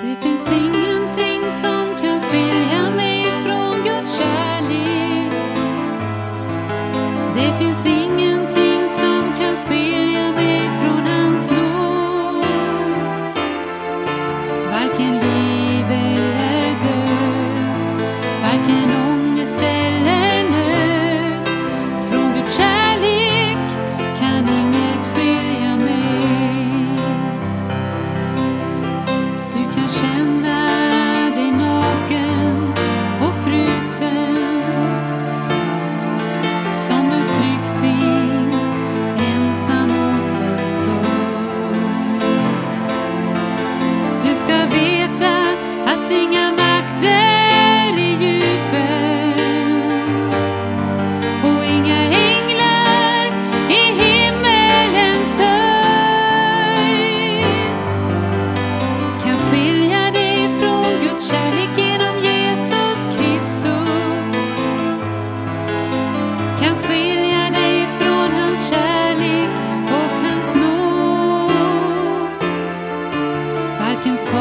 Det det finns finns ingenting ingenting som som kan kan skilja skilja mig mig från från Guds kärlek, hans nåd. Varken liv I can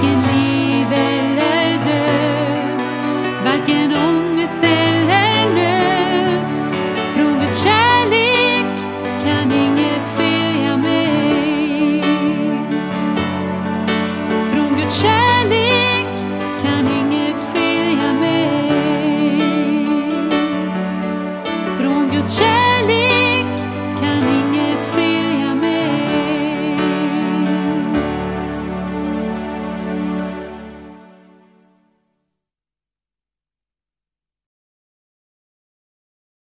second